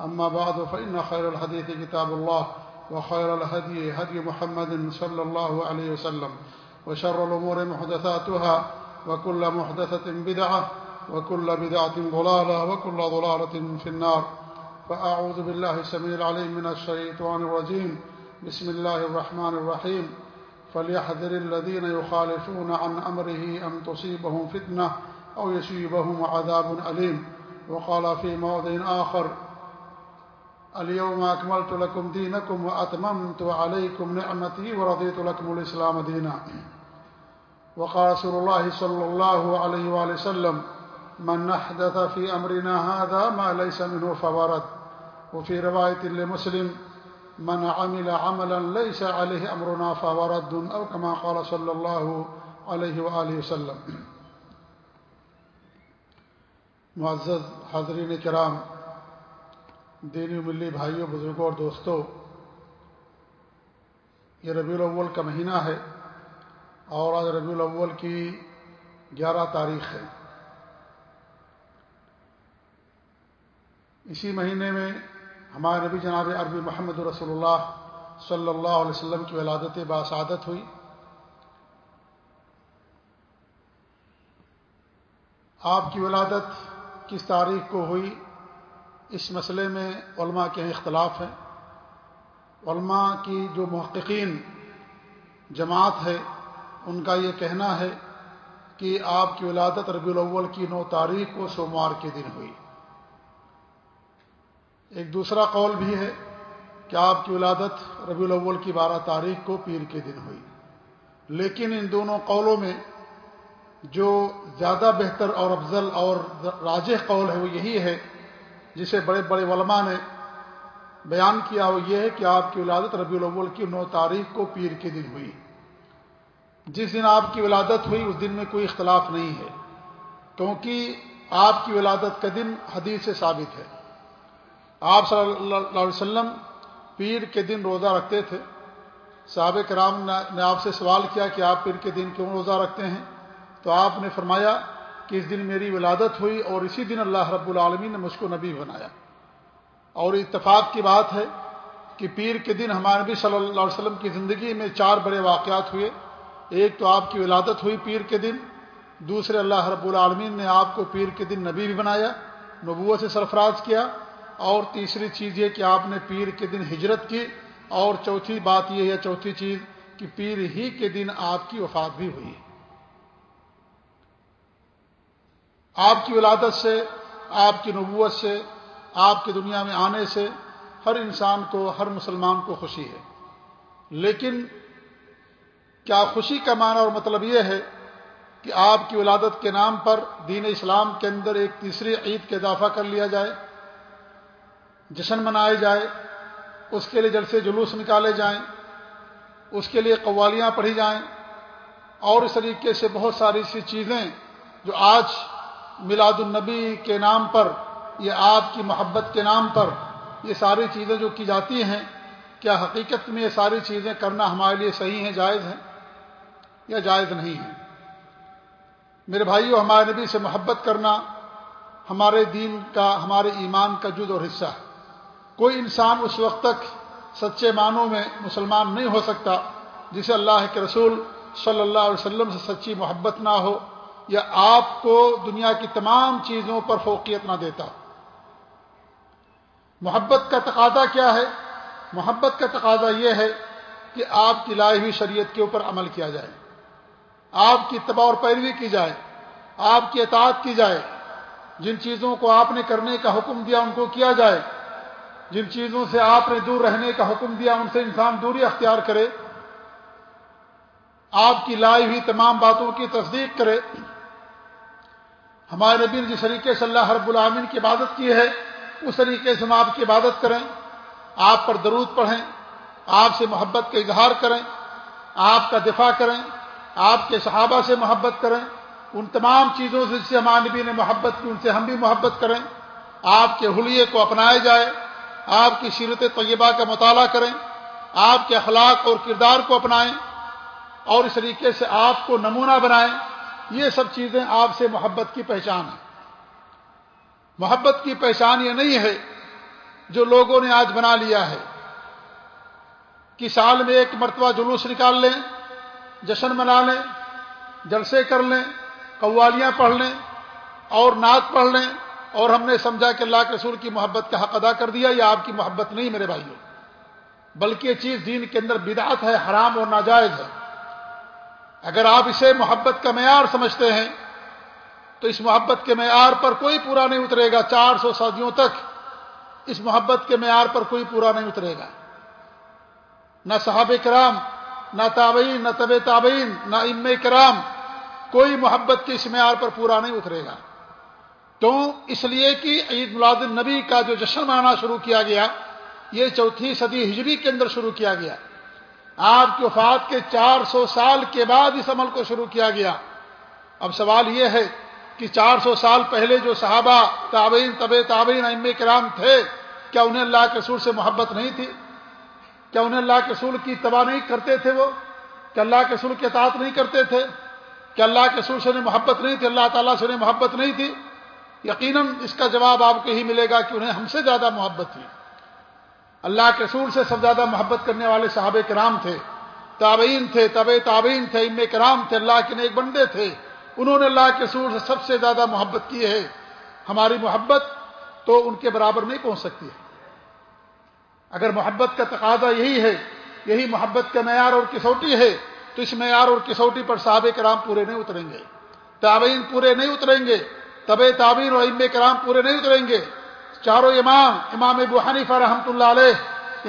أما بعد، فإن خير الحديث كتاب الله، وخير الهدي هدي محمد صلى الله عليه وسلم، وشر الأمور محدثاتها، وكل محدثة بدعة، وكل بدعة ضلالة، وكل ضلالة في النار. فأعوذ بالله السميع العليم من الشيطان الرجيم. بسم الله الرحمن الرحيم. فليحذر الذين يخالفون عن أمره أن تصيبهم فتنة أو يصيبهم عذاب أليم. وقال في موضع آخر اليوم أكملت لكم دينكم وأتممت عليكم نعمتي ورضيت لكم الإسلام دينا. وقال رسول الله صلى الله عليه وآله وسلم، من نحدث في أمرنا هذا ما ليس منه فورد وفي رواية لمسلم، من عمل عملا ليس عليه أمرنا فورد أو كما قال صلى الله عليه وآله وسلم. معزز حضرین کرام دینی ملی بھائیوں، بزرگوں اور دوستوں، یہ ربیع الاول کا مہینہ ہے اور آج ربیع الاول کی گیارہ تاریخ ہے۔ اسی مہینے میں ہمارے نبی جناب عربی محمد رسول اللہ صلی اللہ علیہ وسلم کی ولادت باسعادت ہوئی۔ آپ کی ولادت کس تاریخ کو ہوئی؟ اس مسئلے میں علماء کے اختلاف ہے۔ علماء کی جو محققین جماعت ہے، ان کا یہ کہنا ہے کہ آپ کی ولادت ربیع الاول کی نو تاریخ کو سوموار کے دن ہوئی۔ ایک دوسرا قول بھی ہے کہ آپ کی ولادت ربیع الاول کی بارہ تاریخ کو پیر کے دن ہوئی۔ لیکن ان دونوں قولوں میں جو زیادہ بہتر اور افضل اور راجح قول ہے وہ یہی ہے جسے بڑے بڑے علماء نے بیان کیا وہ یہ ہے کہ آپ کی ولادت ربیع الاول کی نو تاریخ کو پیر کے دن ہوئی۔ جس دن آپ کی ولادت ہوئی، اس دن میں کوئی اختلاف نہیں ہے، کیونکہ آپ کی ولادت کا دن حدیث سے ثابت ہے۔ آپ صلی اللہ علیہ وسلم پیر کے دن روزہ رکھتے تھے۔ صحابہ کرام نے آپ سے سوال کیا کہ آپ پیر کے دن کیوں روزہ رکھتے ہیں؟ تو آپ نے فرمایا کہ اس دن میری ولادت ہوئی اور اسی دن اللہ رب العالمین نے مجھ کو نبی بنایا۔ اور اتفاق کی بات ہے کہ پیر کے دن ہمارے نبی صلی اللہ علیہ وسلم کی زندگی میں چار بڑے واقعات ہوئے۔ ایک تو آپ کی ولادت ہوئی پیر کے دن، دوسرے اللہ رب العالمین نے آپ کو پیر کے دن نبی بھی بنایا، نبوت سے سرفراز کیا۔ اور تیسری چیز یہ کہ آپ نے پیر کے دن ہجرت کی۔ اور چوتھی بات یہ ہے، چوتھی چیز کہ پیر ہی کے دن آپ کی وفات بھی ہوئی۔ ہے آپ کی ولادت سے، آپ کی نبوت سے، آپ کی دنیا میں آنے سے ہر انسان کو، ہر مسلمان کو خوشی ہے۔ لیکن کیا خوشی کا معنی اور مطلب یہ ہے کہ آپ کی ولادت کے نام پر دین اسلام کے اندر ایک تیسری عید کا اضافہ کر لیا جائے، جشن منائے جائے، اس کے لیے جلسے جلوس نکالے جائیں، اس کے لیے قوالیاں پڑھی جائیں، اور اس طریقے سے بہت ساری سی چیزیں جو آج میلاد النبی کے نام پر یا آپ کی محبت کے نام پر یہ ساری چیزیں جو کی جاتی ہیں، کیا حقیقت میں یہ ساری چیزیں کرنا ہمارے لیے صحیح ہیں، جائز ہیں یا جائز نہیں ہیں؟ میرے بھائیوں ہمارے نبی سے محبت کرنا ہمارے دین کا، ہمارے ایمان کا جد اور حصہ ہے۔ کوئی انسان اس وقت تک سچے معنوں میں مسلمان نہیں ہو سکتا جسے اللہ کے رسول صلی اللہ علیہ وسلم سے سچی محبت نہ ہو یا آپ کو دنیا کی تمام چیزوں پر فوقیت نہ دیتا۔ محبت کا تقاضا کیا ہے؟ محبت کا تقاضا یہ ہے کہ آپ کی لائی ہوئی شریعت کے اوپر عمل کیا جائے۔ آپ کی اتباع اور پیروی کی جائے۔ آپ کی اطاعت کی جائے۔ جن چیزوں کو آپ نے کرنے کا حکم دیا ان کو کیا جائے۔ جن چیزوں سے آپ نے دور رہنے کا حکم دیا ان سے انسان دوری اختیار کرے۔ آپ کی لائی ہوئی تمام باتوں کی تصدیق کرے۔ ہمارے نبی نے جس طریقے سے اللہ رب العامن کی عبادت کی ہے، اس طریقے سے ہم آپ کی عبادت کریں، آپ پر درود پڑھیں، آپ سے محبت کا اظہار کریں، آپ کا دفاع کریں، آپ کے صحابہ سے محبت کریں، ان تمام چیزوں سے جس سے ہمارے نبی نے محبت کی، ان سے ہم بھی محبت کریں، آپ کے حلیے کو اپنایا جائے، آپ کی سیرت طیبہ کا مطالعہ کریں، آپ کے اخلاق اور کردار کو اپنائیں اور اس طریقے سے آپ کو نمونہ بنائیں۔ یہ سب چیزیں آپ سے محبت کی پہچان ہے محبت کی پہچان یہ نہیں ہے جو لوگوں نے آج بنا لیا ہے۔ کہ سال میں ایک مرتبہ جلوس نکال لیں، جشن منا لیں، جلسے کر لیں، قوالیاں پڑھ لیں، اور نعت پڑھ لیں، اور ہم نے سمجھا کہ اللہ کے رسول کی محبت کا حق ادا کر دیا، یہ آپ کی محبت نہیں میرے بھائیوں۔ بلکہ یہ چیز دین کے اندر بدعت ہے، حرام اور ناجائز ہے۔ اگر آپ اسے محبت کا معیار سمجھتے ہیں، تو اس محبت کے معیار پر کوئی پورا نہیں اترے گا۔ چار سو صدیوں تک اس محبت کے معیار پر کوئی پورا نہیں اترے گا۔ نہ صحاب کرام، نہ تابعین، نہ طب تابعین، نہ ام کرام کوئی محبت کے اس معیار پر پورا نہیں اترے گا۔ تو اس لیے کہ عید ملاد النبی کا جو جشن منانا شروع کیا گیا، یہ چوتھی صدی ہجری کے اندر شروع کیا گیا۔ آپ کی وفات کے چار سو سال کے بعد اس عمل کو شروع کیا گیا۔ اب سوال یہ ہے کہ چار سو سال پہلے جو صحابہ تابعین طب تابعین ام کرام تھے، کیا انہیں اللہ کے سور سے محبت نہیں تھی؟ کیا انہیں اللہ کے سور کی تباہ نہیں کرتے تھے وہ؟ کیا اللہ کے سور کی اطاعت نہیں کرتے تھے؟ کیا اللہ کے سور سے انہیں محبت نہیں تھی؟ اللہ تعالیٰ سے انہیں محبت نہیں تھی؟ یقیناً اس کا جواب آپ کو ہی ملے گا کہ انہیں ہم سے زیادہ محبت تھی۔ اللہ کے سور سے سب زیادہ محبت کرنے والے صحابہ کرام تھے، تابعین تھے طب تابعین تھے ام کرام تھے، اللہ کے نیک بندے تھے۔ انہوں نے اللہ کے سور سے سب سے زیادہ محبت کی ہے۔ ہماری محبت تو ان کے برابر نہیں پہنچ سکتی۔ ہے اگر محبت کا تقاضا یہی ہے، یہی محبت کا معیار اور کسوٹی ہے، تو اس معیار اور کسوٹی پر صحابہ کرام پورے نہیں اتریں گے۔ تابعین پورے نہیں اتریں گے طب تعبین اور ام کرام پورے نہیں اتریں گے۔ چاروں امام امام ابو حنیفہ رحمۃ اللہ علیہ،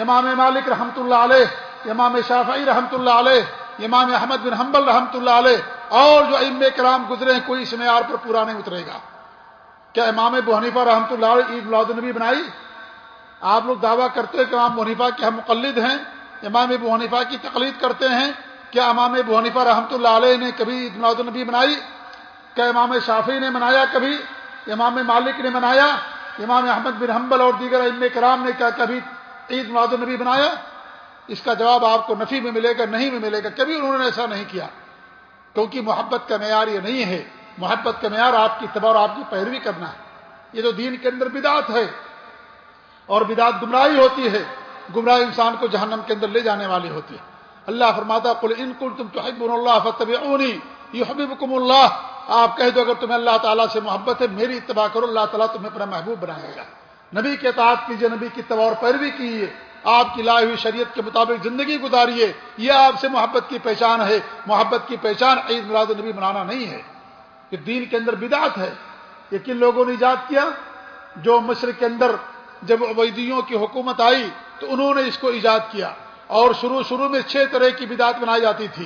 امام مالک رحمۃ اللہ علیہ، امام شافعی رحمۃ اللہ علیہ، امام احمد بن حنبل رحمۃ اللہ علیہ، اور جو ام کرام گزرے ہیں، کوئی اس معیار پر پورا نہیں اترے گا۔ کیا امام ابو حنیفہ رحمۃ اللہ علیہ عید ملاد النبی بنائی؟ آپ لوگ دعویٰ کرتے ہیں کہ امام حنیفہ کے ہم مقلد ہیں، امام ابو حنیفہ کی تقلید کرتے ہیں، کیا امام ابو حنیفہ رحمۃ اللہ علیہ نے کبھی عید ملاد النبی بنائی؟ کیا امام شافی نے منایا کبھی؟ امام مالک نے منایا؟ امام احمد بن حنبل اور دیگر ام کرام نے کیا کبھی عید ملاد النبی بنایا؟ اس کا جواب آپ کو نفی میں ملے گا، نہیں میں ملے گا۔ کبھی انہوں نے ایسا نہیں کیا۔ کیونکہ محبت کا معیار یہ نہیں ہے۔ محبت کا معیار آپ کی تباہ اور آپ کی پیروی کرنا ہے۔ یہ تو دین کے اندر بدعت ہے اور بدعت گمراہی ہوتی ہے، گمراہ انسان کو جہنم کے اندر لے جانے والی ہوتی ہے۔ اللہ فرماتا کل ان کل تم تو حب اللہ فتب یہ حبیب اللہ آپ کہہ دو اگر تمہیں اللہ تعالیٰ سے محبت ہے، میری اتباع کرو، اللہ تعالیٰ تمہیں اپنا محبوب بنائے گا۔ نبی کے اطاعت کیجیے نبی کی اتباع اور پیروی کیجیے آپ کی لائی ہوئی شریعت کے مطابق زندگی گزاریے۔ یہ آپ سے محبت کی پہچان ہے۔ محبت کی پہچان عید میلاد نبی منانا نہیں ہے۔ یہ دین کے اندر بدعت ہے۔ یہ کن لوگوں نے ایجاد کیا؟ جو مصر کے اندر جب عبیدیوں کی حکومت آئی تو انہوں نے اس کو ایجاد کیا۔ اور شروع شروع میں چھ طرح کی بدعت بنائی جاتی تھی۔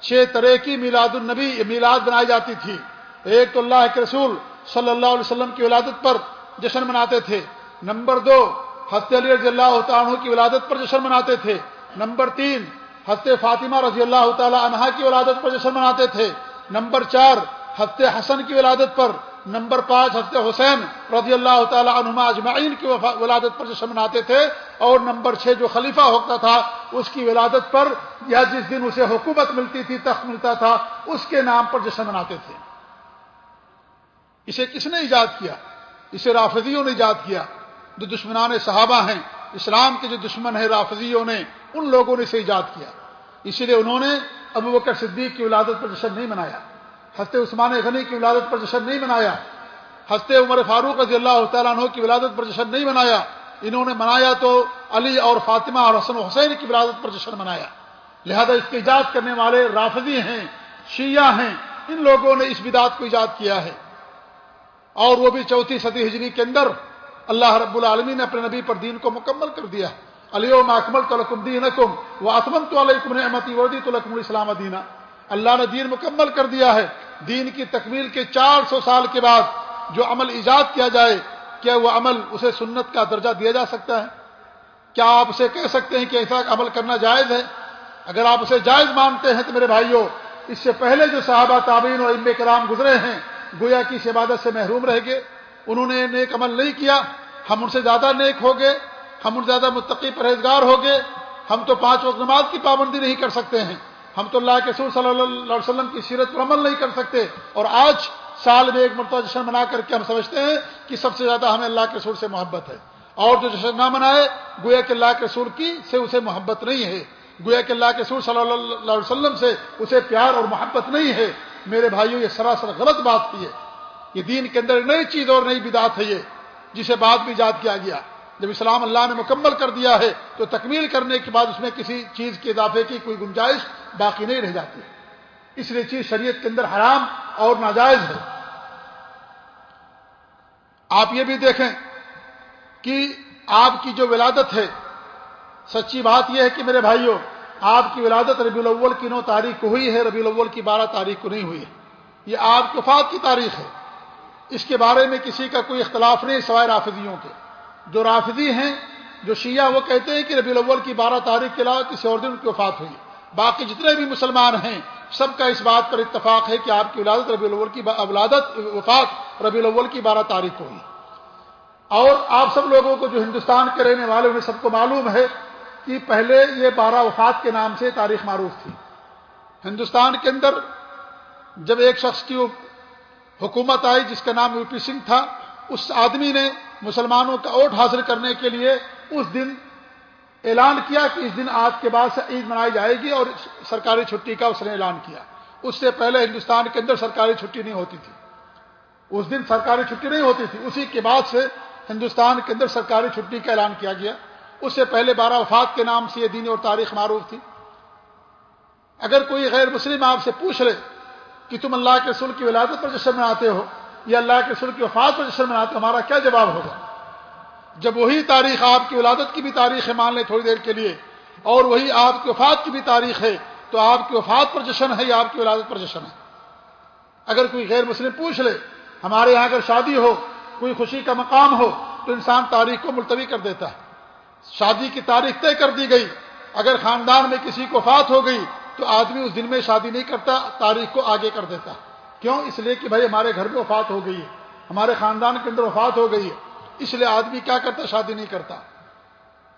چھ طرح کی میلاد النبی، میلاد بنائی جاتی تھی۔ ایک تو اللہ کے رسول صلی اللہ علیہ وسلم کی ولادت پر جشن مناتے تھے۔ نمبر دو، حضرت علی رضی اللہ عنہ کی ولادت پر جشن مناتے تھے۔ نمبر تین، حضرت فاطمہ رضی اللہ تعالی عنہا کی ولادت پر جشن مناتے تھے۔ نمبر چار، حضرت حسن کی ولادت پر نمبر پانچ حضرت حسین رضی اللہ تعالی عنہما اجمعین کی ولادت پر جشن مناتے تھے، اور نمبر چھ جو خلیفہ ہوتا تھا، اس کی ولادت پر یا جس دن اسے حکومت ملتی تھی، تخت ملتا تھا، اس کے نام پر جشن مناتے تھے۔ اسے کس نے ایجاد کیا؟ اسے رافضیوں نے ایجاد کیا۔ جو دشمنان صحابہ ہیں، اسلام کے جو دشمن ہیں، رافضیوں نے، ان لوگوں نے اسے ایجاد کیا۔ اسی لیے انہوں نے ابو بکر صدیق کی ولادت پر جشن نہیں منایا۔ ہنستے عثمان غنی کی ولادت پر جشن نہیں منایا۔ ہنستے عمر فاروق رضی اللہ تعالیٰ عنہ کی ولادت پر جشن نہیں منایا۔ انہوں نے منایا تو علی اور فاطمہ اور حسن حسین کی ولادت پر جشن منایا۔ لہذا اس کی ایجاد کرنے والے رافضی ہیں، شیعہ ہیں۔ ان لوگوں نے اس بدعت کو ایجاد کیا ہے۔ اور وہ بھی چوتھی صدی ہجری کے اندر اللہ رب العالمین نے اپنے نبی پر دین کو مکمل کر دیا۔ علی و اکمل تو لکم دین اکم وہ تو علیکم نعمتی وردی تو لکم الاسلام دینا۔ اللہ نے دین مکمل کر دیا ہے۔ دین کی تکمیل کے چار سو سال کے بعد جو عمل ایجاد کیا جائے، کیا وہ عمل اسے سنت کا درجہ دیا جا سکتا ہے؟ کیا آپ اسے کہہ سکتے ہیں کہ ایسا عمل کرنا جائز ہے؟ اگر آپ اسے جائز مانتے ہیں تو میرے بھائیوں، اس سے پہلے جو صحابہ تعبین اور ام کرام گزرے ہیں، گویا کی اس عبادت سے محروم رہ گئے۔ انہوں نے نیک عمل نہیں کیا۔ ہم ان سے زیادہ نیک ہو گئے۔ ہم ان سے زیادہ متقی پرہیزگار ہو گئے۔ ہم تو پانچ وقت نماز کی پابندی نہیں کر سکتے ہیں۔ ہم تو اللہ کے سور صلی اللہ علیہ وسلم کی سیرت پر عمل نہیں کر سکتے اور آج سال میں ایک مرتبہ جشن منا کر کے ہم سمجھتے ہیں کہ سب سے زیادہ ہمیں اللہ کے سور سے محبت ہے۔ اور جو جشن نہ منائے، گویا کہ اللہ کے سور کی سے اسے محبت نہیں ہے۔ گویا کہ اللہ کے سور صلی اللہ علیہ وسلم سے اسے پیار اور محبت نہیں ہے۔ میرے بھائیوں یہ سراسر غلط بات کی ہے۔ یہ دین کے اندر نئی چیز اور نئی بدات ہے یہ، جسے بعد بھی ایجاد کیا گیا۔ جب اسلام اللہ نے مکمل کر دیا ہے، تو تکمیل کرنے کے بعد اس میں کسی چیز کے اضافے کی کوئی گنجائش باقی نہیں رہ جاتی۔ اس لیے چیز شریعت کے اندر حرام اور ناجائز ہے۔ آپ یہ بھی دیکھیں کہ آپ کی جو ولادت ہے، سچی بات یہ ہے کہ میرے بھائیوں آپ کی ولادت ربی الاول کی نو تاریخ کو ہوئی ہے ربی الاول کی بارہ تاریخ کو نہیں ہوئی ہے۔ یہ آپ کے وفات کی تاریخ ہے۔ اس کے بارے میں کسی کا کوئی اختلاف نہیں، سوائے رافضیوں کے۔ جو رافضی ہیں، جو شیعہ، وہ کہتے ہیں کہ ربی الاول کی بارہ تاریخ کے علاوہ کسی اور دن کی وفات ہوئی۔ باقی جتنے بھی مسلمان ہیں، سب کا اس بات پر اتفاق ہے کہ آپ کی ولادت ربی الاول کی ولادت وفات ربی الاول کی بارہ تاریخ ہوئی۔ اور آپ سب لوگوں کو جو ہندوستان کے رہنے والے انہیں سب کو معلوم ہے کہ پہلے یہ بارہ وفات کے نام سے تاریخ معروف تھی۔ ہندوستان کے اندر جب ایک شخص کی حکومت آئی جس کا نام یو پی سنگھ تھا، اس آدمی نے مسلمانوں کا ووٹ حاصل کرنے کے لیے اس دن اعلان کیا کہ اس دن آج کے بعد سے عید منائی جائے گی اور سرکاری چھٹی کا اس نے اعلان کیا۔ اس سے پہلے ہندوستان کے اندر سرکاری چھٹی نہیں ہوتی تھی۔ اس دن سرکاری چھٹی نہیں ہوتی تھی۔ اسی کے بعد سے ہندوستان کے اندر سرکاری چھٹی کا اعلان کیا گیا۔ اس سے پہلے بارہ وفات کے نام سے یہ دین اور تاریخ معروف تھی۔ اگر کوئی غیر مسلم آپ سے پوچھ لے کہ تم اللہ کے رسول کی ولادت پر جشن مناتے ہو یا اللہ کے رسول کی وفات پر جشن مناتے ہو، ہمارا کیا جواب ہوگا؟ جب وہی تاریخ آپ کی ولادت کی بھی تاریخ ہے مان لیں تھوڑی دیر کے لیے، اور وہی آپ کی وفات کی بھی تاریخ ہے، تو آپ کی وفات پر جشن ہے یا آپ کی ولادت پر جشن ہے؟ اگر کوئی غیر مسلم پوچھ لے، ہمارے یہاں اگر شادی ہو، کوئی خوشی کا مقام ہو، تو انسان تاریخ کو ملتوی کر دیتا ہے۔ شادی کی تاریخ طے کر دی گئی۔ اگر خاندان میں کسی کو فات ہو گئی، تو آدمی اس دن میں شادی نہیں کرتا، تاریخ کو آگے کر دیتا۔ کیوں؟ اس لیے کہ بھائی ہمارے گھر میں وفات ہو گئی ہے، ہمارے خاندان کے اندر وفات ہو گئی ہے۔ اس لیے آدمی کیا کرتا شادی نہیں کرتا۔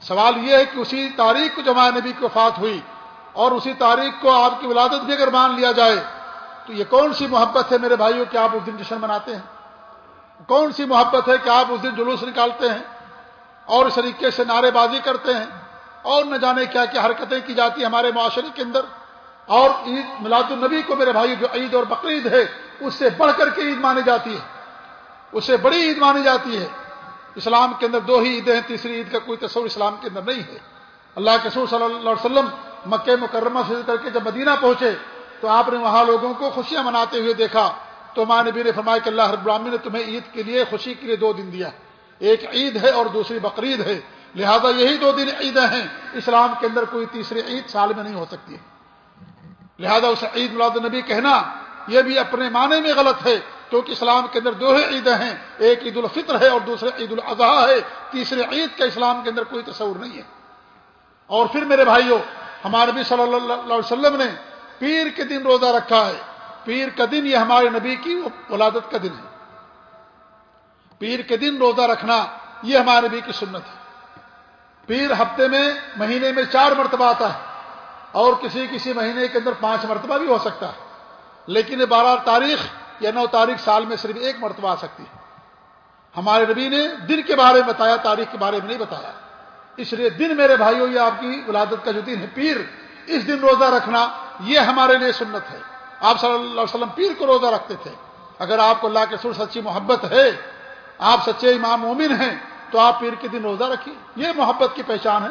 سوال یہ ہے کہ اسی تاریخ کو جمع نبی کی وفات ہوئی اور اسی تاریخ کو آپ کی ولادت بھی اگر مان لیا جائے، تو یہ کون سی محبت ہے میرے بھائیوں کہ آپ اس دن جشن مناتے ہیں؟ کون سی محبت ہے کہ آپ اس دن جلوس نکالتے ہیں اور اس طریقے سے نعرے بازی کرتے ہیں اور نہ جانے کیا کیا حرکتیں کی جاتی ہیں ہمارے معاشرے کے اندر؟ اور عید میلاد النبی کو میرے بھائی جو عید اور بقرعید ہے، اس سے بڑھ کر کے عید مانی جاتی ہے۔ اس سے بڑی عید مانی جاتی ہے۔ اسلام کے اندر دو ہی عیدیں ہیں، تیسری عید کا کوئی تصور اسلام کے اندر نہیں ہے۔ اللہ کے سور صلی اللہ علیہ وسلم مکہ مکرمہ سے کر کے جب مدینہ پہنچے، تو آپ نے وہاں لوگوں کو خوشیاں مناتے ہوئے دیکھا۔ تو ماں نبی نے فرمایا کہ اللہ رب العالمین نے تمہیں عید کے لیے خوشی کے لیے دو دن دیا۔ ایک عید ہے اور دوسری بقرعید ہے۔ لہذا یہی دو دن عیدیں ہیں۔ اسلام کے اندر کوئی تیسری عید سال میں نہیں ہو سکتی۔ لہذا اسے عید ملاد النبی کہنا، یہ بھی اپنے معنی میں غلط ہے۔ کیونکہ اسلام کے اندر دو ہی عیدیں ہیں، ایک عید الفطر ہے اور دوسرے عید الاضحیٰ ہے۔ تیسرے عید کا اسلام کے اندر کوئی تصور نہیں ہے۔ اور پھر میرے بھائیوں ہمارے نبی صلی اللہ علیہ وسلم نے پیر کے دن روزہ رکھا ہے۔ پیر کا دن یہ ہمارے نبی کی ولادت کا دن ہے۔ پیر کے دن روزہ رکھنا یہ ہمارے نبی کی سنت ہے۔ پیر ہفتے میں، مہینے میں چار مرتبہ آتا ہے۔ اور کسی کسی مہینے کے اندر پانچ مرتبہ بھی ہو سکتا ہے۔ لیکن بارہ تاریخ یا نو تاریخ سال میں صرف ایک مرتبہ آ سکتی ہے۔ ہمارے نبی نے دن کے بارے میں بتایا، تاریخ کے بارے میں نہیں بتایا۔ اس لیے دن میرے بھائیوں، یہ آپ کی ولادت کا جو دن ہے، پیر، اس دن روزہ رکھنا، یہ ہمارے لیے سنت ہے۔ آپ صلی اللہ علیہ وسلم پیر کو روزہ رکھتے تھے۔ اگر آپ کو اللہ کے سر سچی محبت ہے، آپ سچے امام مومن ہیں، تو آپ پیر کے دن روزہ رکھیے۔ یہ محبت کی پہچان ہے۔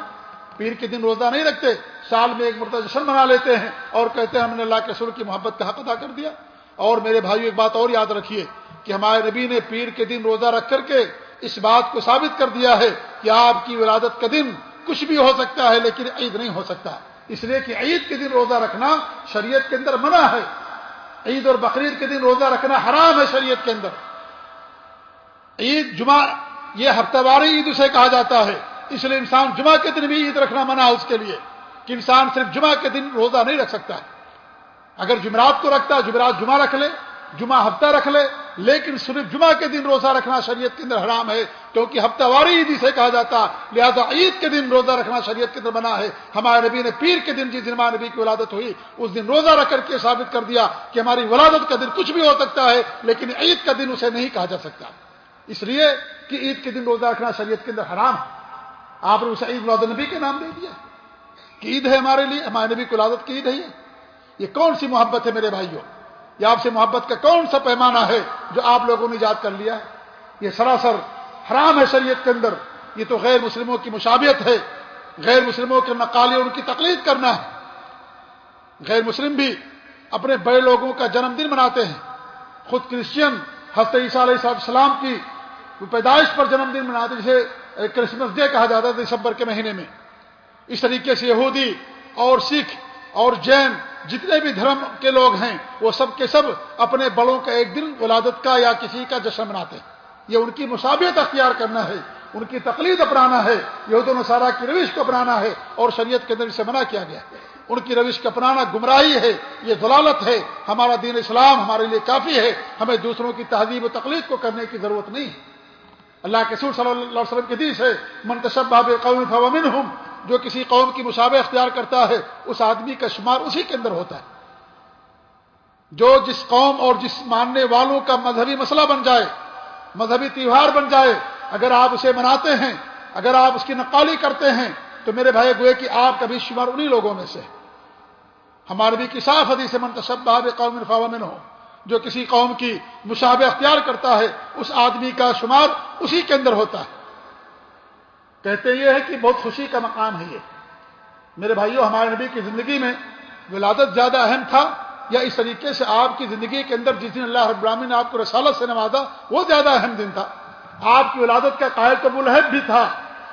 پیر کے دن روزہ نہیں رکھتے، سال میں ایک مرتبہ جشن منا لیتے ہیں اور کہتے ہیں ہم نے اللہ کے سر کی محبت کا حق ادا کر دیا۔ اور میرے بھائی ایک بات اور یاد رکھیے کہ ہمارے نبی نے پیر کے دن روزہ رکھ کر کے اس بات کو ثابت کر دیا ہے کہ آپ کی ولادت کا دن کچھ بھی ہو سکتا ہے لیکن عید نہیں ہو سکتا۔ اس لیے کہ عید کے دن روزہ رکھنا شریعت کے اندر منع ہے۔ عید اور بقرعید کے دن روزہ رکھنا حرام ہے شریعت کے اندر۔ عید جمعہ، یہ ہفتہ واری عید اسے کہا جاتا ہے۔ اس لیے انسان جمعہ کے دن بھی عید رکھنا منع ہے اس کے لیے کہ انسان صرف جمعہ کے دن روزہ نہیں رکھ سکتا۔ ہے اگر جمعرات کو رکھتا ہے، جمعرات جمعہ رکھ لے، جمعہ ہفتہ رکھ لے، لیکن صرف جمعہ کے دن روزہ رکھنا شریعت کے اندر حرام ہے، کیونکہ ہفتہ واری عید اسے کہا جاتا لہذا عید کے دن روزہ رکھنا شریعت کے اندر بنا ہے۔ ہمارے نبی نے پیر کے دن، جس دن ہمارے نبی کی ولادت ہوئی، اس دن روزہ رکھ کر کے ثابت کر دیا کہ ہماری ولادت کا دن کچھ بھی ہو سکتا ہے، لیکن عید کا دن اسے نہیں کہا جا سکتا۔ اس لیے کہ عید کے دن روزہ رکھنا شریعت کے اندر حرام ہے۔ آپ نے اسے عید ولاد نبی کے نام دے دیا۔ کہ عید ہے ہمارے لیے، ہمارے نبی کی ولادت کی عید ہے۔ یہ کون سی محبت ہے میرے بھائیوں؟ یہ آپ سے محبت کا کون سا پیمانہ ہے جو آپ لوگوں نے یاد کر لیا ہے؟ یہ سراسر حرام ہے شریعت کے اندر۔ یہ تو غیر مسلموں کی مشابت ہے۔ غیر مسلموں کے نقالی ان کی تقلید کرنا ہے۔ غیر مسلم بھی اپنے بڑے لوگوں کا جنم دن مناتے ہیں۔ خود کرسچین حضرت عیسیٰ علیہ السلام کی پیدائش پر جنم دن مناتے جسے کرسمس ڈے کہا جاتا ہے دسمبر کے مہینے میں۔ اس طریقے سے یہودی اور سکھ اور جین، جتنے بھی دھرم کے لوگ ہیں، وہ سب کے سب اپنے بڑوں کا ایک دن ولادت کا یا کسی کا جشن مناتے ہیں۔ یہ ان کی مساویت اختیار کرنا ہے، ان کی تقلید اپنانا ہے، یہود و نصارہ کی روش کو اپنانا ہے اور شریعت کے اندر سے منع کیا گیا ان کی روش کو اپنانا گمراہی ہے، یہ ضلالت ہے، ہمارا دین اسلام ہمارے لیے کافی ہے، ہمیں دوسروں کی تہذیب و تقلید کو کرنے کی ضرورت نہیں۔ ہے اللہ کے سور صلی اللہ علیہ وسلم کی دیش ہے منتشب باب قوم فوامن ہوں جو کسی قوم کی مشابہ اختیار کرتا ہے، اس آدمی کا شمار اسی کے اندر ہوتا ہے۔ جو جس قوم اور جس ماننے والوں کا مذہبی مسئلہ بن جائے، مذہبی تیوہار بن جائے، اگر آپ اسے مناتے ہیں، اگر آپ اس کی نقالی کرتے ہیں، تو میرے بھائی، گوئے کہ آپ کا بھی شمار انہی لوگوں میں سے ہمارے بھی کساف حدیث منتشب باب قوم فوامن ہو جو کسی قوم کی مشابہ اختیار کرتا ہے، اس آدمی کا شمار اسی کے اندر ہوتا ہے۔ کہتے یہ ہے کہ بہت خوشی کا مقام ہے یہ۔ میرے بھائیوں ہمارے نبی کی زندگی میں ولادت زیادہ اہم تھا، یا اس طریقے سے آپ کی زندگی کے اندر جس دن اللہ رب العالمین نے آپ کو رسالت سے نوازا، وہ زیادہ اہم دن تھا۔ آپ کی ولادت کا قائل تو ملحد بھی تھا،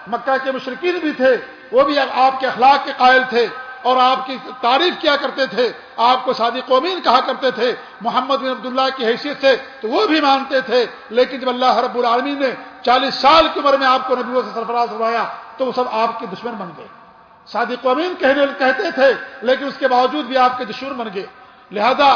مکہ کے مشرقین بھی تھے، وہ بھی آپ کے اخلاق کے قائل تھے۔ اور آپ کی تعریف کیا کرتے تھے؟ آپ کو سادی قومین کہا کرتے تھے، محمد بن عبداللہ کی حیثیت سے تو وہ بھی مانتے تھے، لیکن جب اللہ رب العالمین نے چالیس سال کی عمر میں آپ کو نبیوں سے سرفراز کروایا تو وہ سب آپ کے دشمن بن گئے۔ سادی قومین کہنے کہتے تھے، لیکن اس کے باوجود بھی آپ کے دشمن بن گئے۔ لہذا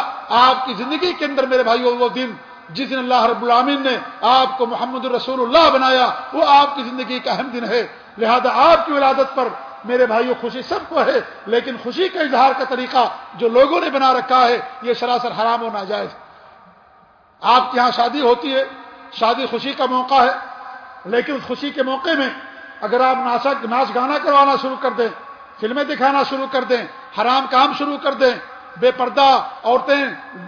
آپ کی زندگی کے اندر میرے بھائی وہ دن جس دن اللہ رب العامین نے آپ کو محمد الرسول اللہ بنایا، وہ آپ کی زندگی کا اہم دن ہے۔ لہذا آپ کی ولادت پر میرے بھائیوں خوشی سب کو ہے، لیکن خوشی کا اظہار کا طریقہ جو لوگوں نے بنا رکھا ہے، یہ سراسر حرام و ناجائز آپ کے یہاں شادی ہوتی ہے، شادی خوشی کا موقع ہے، لیکن اس خوشی کے موقع میں اگر آپ ناسا ناچ گانا کروانا شروع کر دیں، فلمیں دکھانا شروع کر دیں، حرام کام شروع کر دیں، بے پردہ عورتیں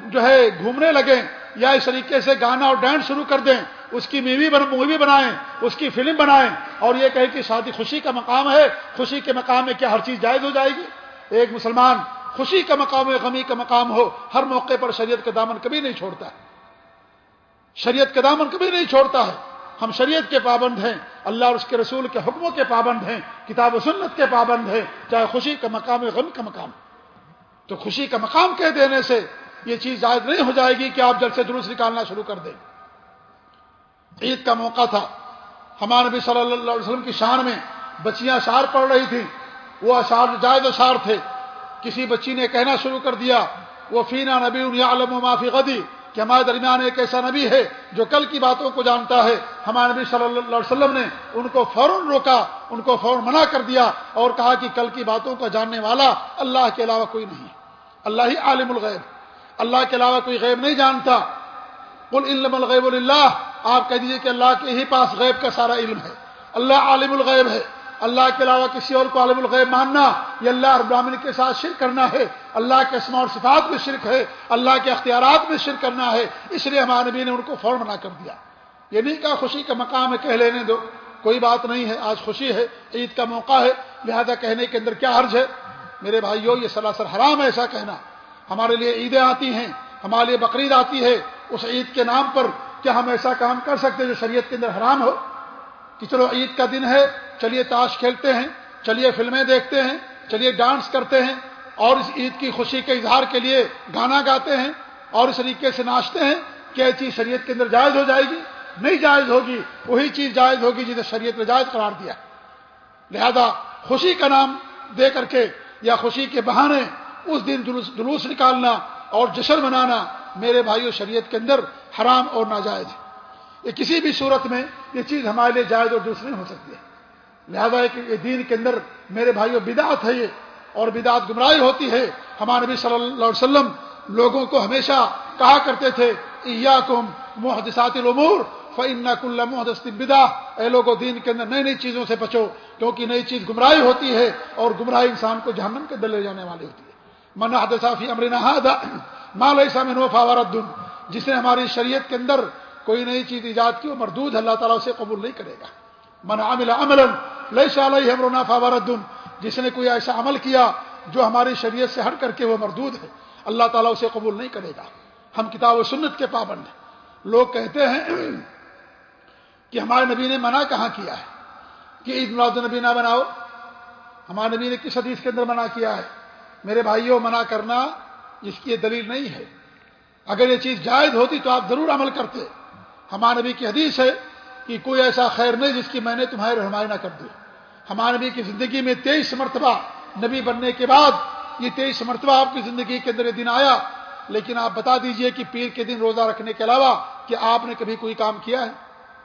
جو ہے، گھومنے لگیں یا اس طریقے سے گانا اور ڈانس شروع کر دیں، اس کی میوی بن، مووی بنائیں، اس کی فلم بنائیں، اور یہ کہیں کہ شادی خوشی کا مقام ہے، خوشی کے مقام میں کیا ہر چیز جائز ہو جائے گی؟ ایک مسلمان خوشی کا مقام ہے غمی کا مقام ہو، ہر موقع پر شریعت کا دامن کبھی نہیں چھوڑتا ہے۔ شریعت کا دامن کبھی نہیں چھوڑتا ہے۔ ہم شریعت کے پابند ہیں، اللہ اور اس کے رسول کے حکموں کے پابند ہیں، کتاب و سنت کے پابند ہیں، چاہے خوشی کا مقام ہے غم کا مقام۔ تو خوشی کا مقام کہہ دینے سے یہ چیز جائز نہیں ہو جائے گی کہ آپ جل سے درست نکالنا شروع کر دیں۔ عید کا موقع تھا۔ ہمارے نبی صلی اللہ علیہ وسلم کی شان میں بچیاں اشار پڑھ رہی تھیں۔ وہ اشار جائز اشار تھے۔ کسی بچی نے کہنا شروع کر دیا، وہ فینا نبی عالم و معافی غدی کہ ہمارے درمیان ایک ایسا نبی ہے جو کل کی باتوں کو جانتا ہے۔ ہمارے نبی صلی اللہ علیہ وسلم نے ان کو فوراً روکا، ان کو فوراً منع کر دیا اور کہا کہ کل کی باتوں کو جاننے والا اللہ کے علاوہ کوئی نہیں۔ اللہ ہی عالم الغیب۔ اللہ کے علاوہ کوئی غیب نہیں جانتا۔ قل علم الغیب اللہ آپ کہہ دیجیے کہ اللہ کے ہی پاس غیب کا سارا علم ہے۔ اللہ عالم الغیب ہے۔ اللہ کے علاوہ کسی اور کو عالم الغیب ماننا یہ اللہ ابراہین کے ساتھ شرک کرنا ہے۔ اللہ کے اسما اور صفات میں شرک ہے۔ اللہ کے اختیارات میں شرک کرنا ہے۔ اس لیے ہمارے نبی نے ان کو فور منع کر دیا۔ یہ نہیں کہا خوشی کا مقام ہے، کہہ لینے دو۔ کوئی بات نہیں ہے، آج خوشی ہے، عید کا موقع ہے۔ لہذا کہنے کے اندر کیا حرج ہے؟ میرے بھائیوں یہ سراسر حرام ہے ایسا کہنا۔ ہمارے لیے عیدیں آتی ہیں، ہمارے لیے بقرعید آتی ہے، اس عید کے نام پر کیا ہم ایسا کام کر سکتے جو شریعت کے اندر حرام ہو؟ کہ چلو عید کا دن ہے، چلیے تاش کھیلتے ہیں، چلیے فلمیں دیکھتے ہیں، چلیے ڈانس کرتے ہیں، اور اس عید کی خوشی کے اظہار کے لیے گانا گاتے ہیں، اور اس طریقے سے ناچتے ہیں، کیا چیز شریعت کے اندر جائز ہو جائے گی؟ نہیں جائز ہوگی، وہی چیز جائز ہوگی جسے شریعت نے جائز قرار دیا۔ لہذا خوشی کا نام دے کر کے یا خوشی کے بہانے اس دن جلوس نکالنا اور جشن منانا میرے بھائیوں شریعت کے اندر حرام اور ناجائز ہے۔ یہ کسی بھی صورت میں یہ چیز ہمارے لیے جائز اور دوسری نہیں ہو سکتی ہے۔ لہذا کہ یہ دین کے اندر میرے بھائیوں بدعت ہے یہ، اور بدعت گمراہی ہوتی ہے۔ ہمارے نبی صلی اللہ علیہ وسلم لوگوں کو ہمیشہ کہا کرتے تھے کم محدثات العمور فن کل محدث بدا اے لوگوں دین کے اندر نئی نئی چیزوں سے بچو، کیونکہ نئی چیز گمراہی ہوتی ہے اور گمراہی انسان کو جہنم کے دل لے جانے والی ہوتی ہے۔ من حدثافی امرنا مال ایسا میں نوفا وردن جس نے ہماری شریعت کے اندر کوئی نئی چیز ایجاد کی وہ مردود اللہ تعالیٰ اسے قبول نہیں کرے گا. من عمل عملا ليس عليه امرنا فورد جس نے کوئی ایسا عمل کیا جو ہماری شریعت سے ہٹ کر کے وہ مردود ہے، اللہ تعالیٰ اسے قبول نہیں کرے گا. ہم کتاب و سنت کے پابند ہیں۔ لوگ کہتے ہیں کہ ہمارے نبی نے منع کہاں کیا ہے؟ کہ عید میلاد نبی نہ بناؤ، ہمارے نبی نے کس حدیث کے اندر منع کیا ہے؟ میرے بھائیوں، منع کرنا اس کی یہ دلیل نہیں ہے۔ اگر یہ چیز جائز ہوتی تو آپ ضرور عمل کرتے۔ ہمارے نبی کی حدیث ہے کہ کوئی ایسا خیر نہیں جس کی میں نے تمہاری رہنمائی نہ کر دی۔ ہمارے نبی کی زندگی میں تیئیس مرتبہ نبی بننے کے بعد یہ تیئیس مرتبہ آپ کی زندگی کے اندر یہ دن آیا۔ لیکن آپ بتا دیجیے کہ پیر کے دن روزہ رکھنے کے علاوہ کہ آپ نے کبھی کوئی کام کیا ہے؟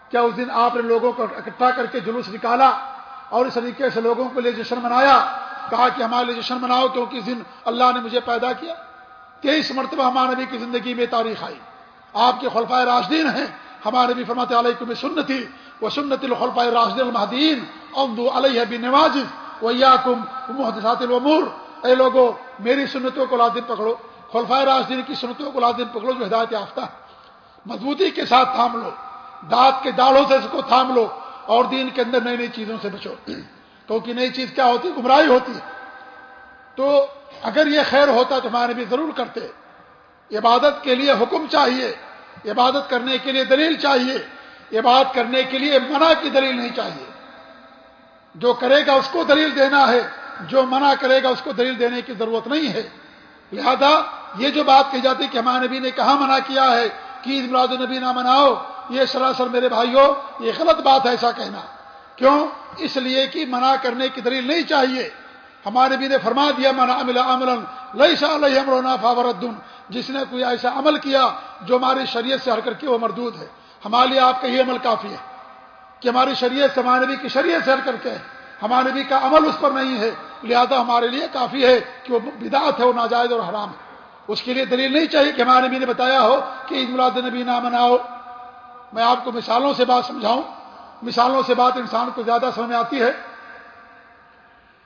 کیا اس دن آپ نے لوگوں کو اکٹھا کر کے جلوس نکالا اور اس طریقے سے لوگوں کو لیے جشن منایا؟ کہا کہ ہمارے لیے جشن مناؤ کیونکہ اس دن اللہ نے مجھے پیدا کیا۔ تیئیس مرتبہ ہمارے نبی کی زندگی میں تاریخ آئی۔ آپ کے خلفۂ راجدین ہیں۔ ہمارے بھی فرماتے علیہ کو سنتی وہ سنت الخلفۂ راشد المحدین امدو علیہ بھی نواز ویا کم محدثات العمور اے لوگو، میری سنتوں کو لازم پکڑو۔ خلفۂ راشدین کی سنتوں کو لازم پکڑو جو ہدایت یافتہ۔ مضبوطی کے ساتھ تھام لو۔ دانت کے داڑھوں سے اس کو تھام لو اور دین کے اندر نئی نئی چیزوں سے بچو۔ کیونکہ نئی چیز کیا ہوتی؟ گمراہی ہوتی۔ ہے تو اگر یہ خیر ہوتا تو ہمارے بھی ضرور کرتے۔ عبادت کے لیے حکم چاہیے۔ عبادت کرنے کے لیے دلیل چاہیے۔ عبادت کرنے کے لیے منع کی دلیل نہیں چاہیے۔ جو کرے گا اس کو دلیل دینا ہے۔ جو منع کرے گا اس کو دلیل دینے کی ضرورت نہیں ہے۔ لہذا یہ جو بات کہی جاتی کہ ہمارے نبی نے کہاں منع کیا ہے، کہ عید میلاد النبی نہ مناؤ، یہ سراسر میرے بھائیوں، یہ غلط بات ہے ایسا کہنا۔ کیوں؟ اس لیے کہ منع کرنے کی دلیل نہیں چاہیے۔ ہمارے نبی نے فرما دیا منا امل عمل لئی علیہ امرونا فاوردن جس نے کوئی ایسا عمل کیا جو ہماری شریعت سے ہر کر کے وہ مردود ہے۔ ہمارے لیے آپ کا یہ عمل کافی ہے کہ ہماری شریعت سے، ہمارے نبی کی شریعت سے ہر کر کے ہمارے نبی کا عمل اس پر نہیں ہے۔ لہذا ہمارے لیے کافی ہے کہ وہ بدعت ہے، وہ ناجائز اور حرام ہے۔ اس کے لیے دلیل نہیں چاہیے کہ ہمارے نبی نے بتایا ہو کہ عید ملاد نبی نہ مناؤ۔ میں آپ کو مثالوں سے بات سمجھاؤں۔ مثالوں سے بات انسان کو زیادہ سمجھ میں آتی ہے۔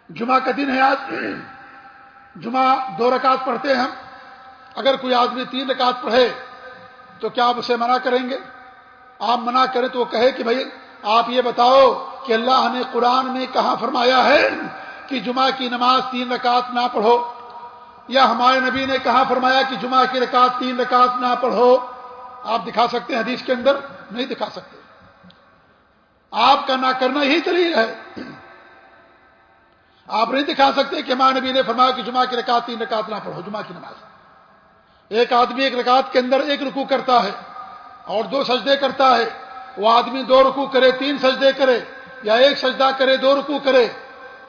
جمعہ کا دن ہے آج۔ جمعہ دو رکعت پڑھتے ہیں ہم۔ اگر کوئی آدمی تین رکعت پڑھے تو کیا آپ اسے منع کریں گے؟ آپ منع کریں تو وہ کہے کہ بھائی آپ یہ بتاؤ کہ اللہ نے قرآن میں کہاں فرمایا ہے کہ جمعہ کی نماز تین رکعت نہ پڑھو۔ یا ہمارے نبی نے کہاں فرمایا کہ جمعہ کی رکعت تین رکعت نہ پڑھو۔ آپ دکھا سکتے ہیں حدیث کے اندر؟ نہیں دکھا سکتے۔ آپ کا نہ کرنا ہی دلیل ہے۔ آپ نہیں دکھا سکتے کہ ہمارے نبی نے فرمایا کہ جمعہ کی رکعت تین رکعت نہ پڑھو، جمعہ کی نماز۔ ایک آدمی ایک رکعت کے اندر ایک رکو کرتا ہے اور دو سجدے کرتا ہے، وہ آدمی دو رکو کرے، تین سجدے کرے، یا ایک سجدہ کرے، دو رکو کرے،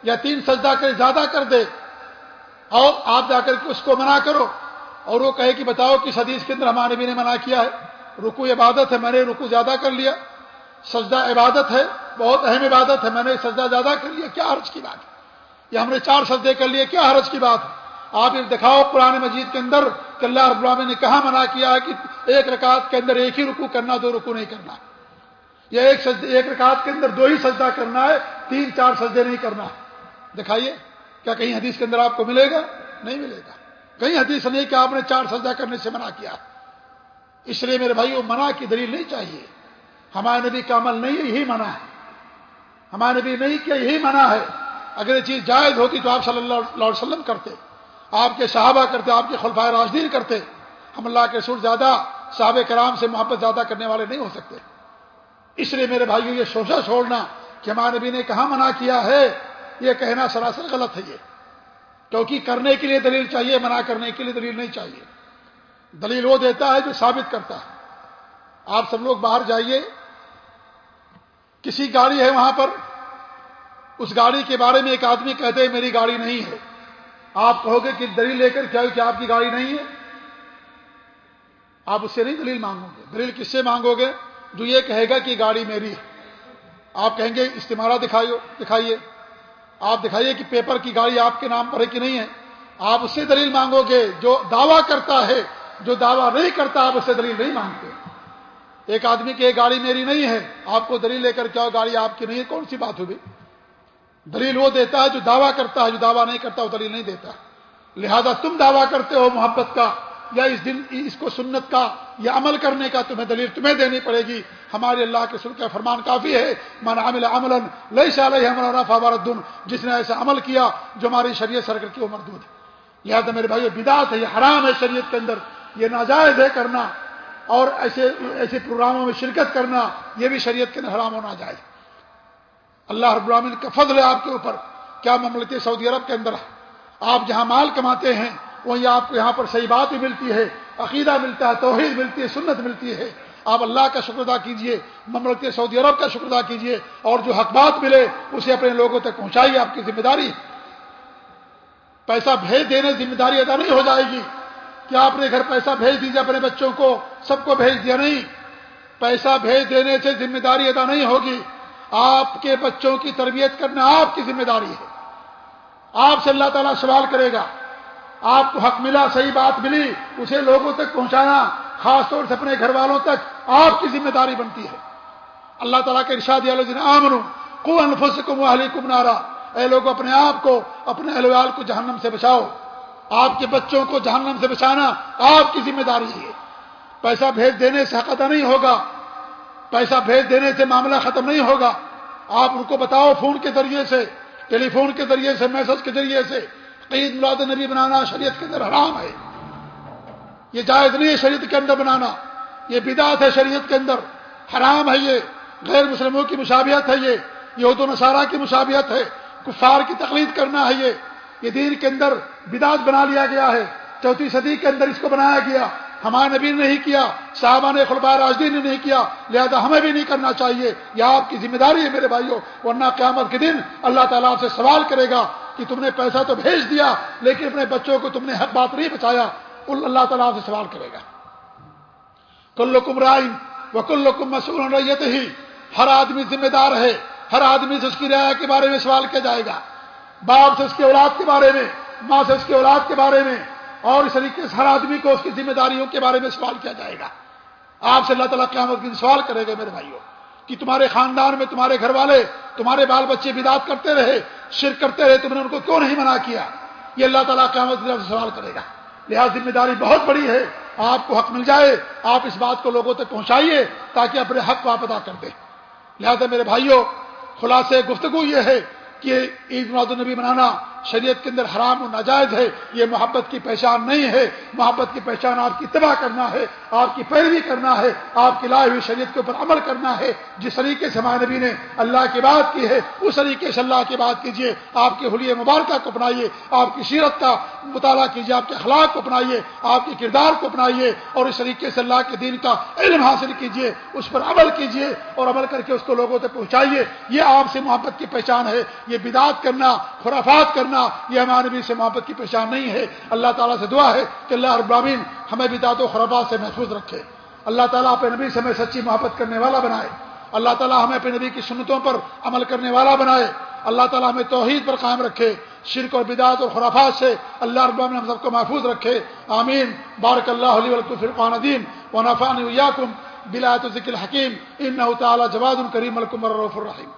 یا تین سجدہ کرے، زیادہ کر دے۔ اور آپ جا کر کے اس کو منع کرو اور وہ کہے کہ بتاؤ کس حدیث کے اندر ہمارے بھی نے منع کیا ہے۔ رکو عبادت ہے، میں نے رکو زیادہ کر لیا۔ سجدہ عبادت ہے، بہت اہم عبادت ہے، میں نے سجدہ زیادہ کر لیا، کیا حرج کی بات ہے؟ یا ہم نے چار سجدے کر لیے، کیا حرج کی بات ہے؟ آپ یہ دکھاؤ، قرآن مجید کے اندر کہ اللہ رب العالمین نے کہاں منع کیا ہے کہ ایک رکعت کے اندر ایک ہی رکو کرنا، دو رکو نہیں کرنا۔ یا ایک سجدے، ایک رکعت کے اندر دو ہی سجدہ کرنا ہے، تین، چار سجدے نہیں کرنا۔ دکھائیے، کیا کہیں حدیث کے اندر آپ کو ملے گا؟ نہیں ملے گا۔ کہیں حدیث نہیں کہ آپ نے چار سجدہ کرنے سے منع کیا۔ اس لیے میرے بھائی وہ منع کی دلیل نہیں چاہیے۔ ہمارے نبی کا عمل نہیں یہی منع ہے۔ ہمارے نبی نہیں کیا، یہی منع ہے۔ اگر یہ چیز جائز ہوتی تو آپ صلی اللہ علیہ وسلم کرتے۔ آپ کے صحابہ کرتے، آپ کے خلفۂ راجدین کرتے۔ ہم اللہ کے سر زیادہ صحابہ کرام سے محبت زیادہ کرنے والے نہیں ہو سکتے۔ اس لیے میرے بھائیوں یہ سوچا چھوڑنا کہ ہمارے نبی نے کہاں منع کیا ہے، یہ کہنا سراسر غلط ہے یہ۔ کیونکہ کرنے کے لیے دلیل چاہیے، منع کرنے کے لیے دلیل نہیں چاہیے۔ دلیل وہ دیتا ہے جو ثابت کرتا ہے۔ آپ سب لوگ باہر جائیے۔ کسی گاڑی ہے وہاں پر؟ اس گاڑی کے بارے میں ایک آدمی کہتے ہیں، میری گاڑی نہیں ہے۔ آپ کہو گے کہ دلیل لے کر کیا کہ آپ کی گاڑی نہیں ہے؟ آپ اس سے نہیں دلیل مانگو گے۔ دلیل کس سے مانگو گے؟ جو یہ کہے گا کہ گاڑی میری ہے۔ آپ کہیں گے استعمالہ دکھائیو، دکھائیے۔ آپ دکھائیے کہ پیپر کی گاڑی آپ کے نام پر ہے کہ نہیں ہے۔ آپ اس سے دلیل مانگو گے، جو دعویٰ کرتا ہے، جو دعویٰ نہیں کرتا، آپ اس سے دلیل نہیں مانگتے۔ ایک آدمی کی ایک گاڑی میری نہیں ہے، آپ کو دلیل لے کر کیا گاڑی آپ کی نہیں ہے؟ کون سی بات ہوگی؟ دلیل وہ دیتا ہے جو دعویٰ کرتا ہے، جو دعویٰ نہیں کرتا وہ دلیل نہیں دیتا۔ لہذا تم دعویٰ کرتے ہو محبت کا، یا اس دن اس کو سنت کا، یا عمل کرنے کا تمہیں دلیل تمہیں دینی پڑے گی۔ ہمارے اللہ کے سر کا فرمان کافی ہے، من عمل عمل لئی سال فابردن جس نے ایسا عمل کیا جو ہماری شریعت سرکر کی وہ مردود ہے لہٰذا میرے بھائی بدعت ہے، یہ حرام ہے شریعت کے اندر۔ یہ ناجائز ہے کرنا۔ اور ایسے ایسے پروگراموں میں شرکت کرنا یہ بھی شریعت کے حرام ہونا جائز اللہ رب العالمین کا فضل ہے آپ کے اوپر۔ کیا مملکت سعودی عرب کے اندر آپ جہاں مال کماتے ہیں، وہیں آپ کو یہاں پر صحیح بات بھی ملتی ہے، عقیدہ ملتا ہے، توحید ملتی ہے، سنت ملتی ہے۔ آپ اللہ کا شکر ادا کیجیے، مملکت سعودی عرب کا شکر ادا کیجیے، اور جو حق بات ملے، اسے اپنے لوگوں تک پہنچائیے، آپ کی ذمہ داری۔ پیسہ بھیج دینے ذمہ داری ادا نہیں ہو جائے گی۔ کہ آپ نے گھر پیسہ بھیج دیجیے اپنے بچوں کو؟ سب کو بھیج دیا نہیں۔ پیسہ بھیج دینے سے ذمہ داری ادا نہیں ہوگی۔ آپ کے بچوں کی تربیت کرنا آپ کی ذمہ داری ہے۔ آپ سے اللہ تعالیٰ سوال کرے گا۔ آپ کو حق ملا، صحیح بات ملی، اسے لوگوں تک پہنچانا، خاص طور سے اپنے گھر والوں تک آپ کی ذمہ داری بنتی ہے۔ اللہ تعالیٰ کے ارشاد عامر کو انفس کو محلی کم نارا۔ اے لوگ اپنے آپ کو، اپنے اہل کو جہنم سے بچاؤ۔ آپ کے بچوں کو جہنم سے بچانا آپ کی ذمہ داری ہے۔ پیسہ بھیج دینے سے حق ادا نہیں ہوگا۔ پیسہ بھیج دینے سے معاملہ ختم نہیں ہوگا۔ آپ ان کو بتاؤ فون کے ذریعے سے، ٹیلی فون کے ذریعے سے، میسج کے ذریعے سے۔ عید ملاد نبی بنانا شریعت کے اندر حرام ہے۔ یہ جائز نہیں ہے شریعت کے اندر بنانا۔ یہ بدعت ہے شریعت کے اندر۔ حرام ہے یہ۔ غیر مسلموں کی مشابہت ہے یہ۔ یہود و نصارہ کی مشابہت ہے۔ کفار کی تقلید کرنا ہے یہ۔ یہ دین کے اندر بدعت بنا لیا گیا ہے۔ چوتھی صدی کے اندر اس کو بنایا گیا۔ ہمارے نبی نے نہیں کیا، صحابہ نے خلبہ راجدین نے نہیں کیا، لہذا ہمیں بھی نہیں کرنا چاہیے۔ یہ آپ کی ذمہ داری ہے میرے بھائیوں، ورنہ قیامت کے دن اللہ تعالیٰ سے سوال کرے گا کہ تم نے پیسہ تو بھیج دیا، لیکن اپنے بچوں کو تم نے حق بات نہیں بچایا اللہ تعالیٰ سے سوال کرے گا۔ کل رائم و کل مسول ریت ہی ہر آدمی ذمہ دار ہے، ہر آدمی سے اس کی رعایا کے بارے میں سوال کیا جائے گا۔ باپ سے اس کی اولاد کے بارے میں، ماں سے اس کی اولاد کے بارے میں اور اس طریقے سے ہر آدمی کو اس کی ذمہ داریوں کے بارے میں سوال کیا جائے گا۔ آپ سے اللہ تعالیٰ قیامت کی سوال کرے گا میرے بھائیوں، کہ تمہارے خاندان میں، تمہارے گھر والے، تمہارے بال بچے بدات کرتے رہے، شرک کرتے رہے، تم نے ان کو کیوں نہیں منع کیا؟ یہ اللہ تعالیٰ قیامت سے سوال کرے گا۔ لہٰذا ذمہ داری بہت بڑی ہے۔ آپ کو حق مل جائے، آپ اس بات کو لوگوں تک پہنچائیے تاکہ اپنے حق کو آپ ادا کر دیں۔ لہذا میرے بھائیوں، خلاصے گفتگو یہ ہے کہ عید میلاد النبی منانا شریعت کے اندر حرام و ناجائز ہے، یہ محبت کی پہچان نہیں ہے۔ محبت کی پہچان آپ کی اتباع کرنا ہے، آپ کی پیروی کرنا ہے، آپ کی لائے ہوئی شریعت کے اوپر عمل کرنا ہے۔ جس طریقے سے ہمارے نبی نے اللہ کی بات کی ہے، اس طریقے سے اللہ کی بات کیجیے آپ کے حلیہ مبارکہ کو اپنائیے، آپ کی سیرت کا مطالعہ کیجیے آپ کے اخلاق کو اپنائیے، آپ کے کردار کو اپنائیے اور اس طریقے سے اللہ کے دین کا علم حاصل کیجیے اس پر عمل کیجیے اور عمل کر کے اس کو لوگوں تک پہنچائیے۔ یہ آپ سے محبت کی پہچان ہے، یہ بدعت کرنا، خرافات کرنا کرنا یہ ہمارے نبی سے محبت کی پہچان نہیں ہے۔ اللہ تعالیٰ سے دعا ہے کہ اللہ ابراہین ہمیں بھی و خرابات سے محفوظ رکھے۔ اللہ تعالیٰ اپنے نبی سے ہمیں سچی محبت کرنے والا بنائے۔ اللہ تعالیٰ ہمیں اپنے نبی کی سنتوں پر عمل کرنے والا بنائے۔ اللہ تعالیٰ ہمیں توحید پر قائم رکھے۔ شرک اور بدعت اور خرافات سے اللہ رب ہم سب کو محفوظ رکھے۔ آمین۔ بارک اللہ علیہ فرقان دین و نفان بلات ذکر حکیم ان تعالیٰ جواد الکریم الکمر الرف الرحیم۔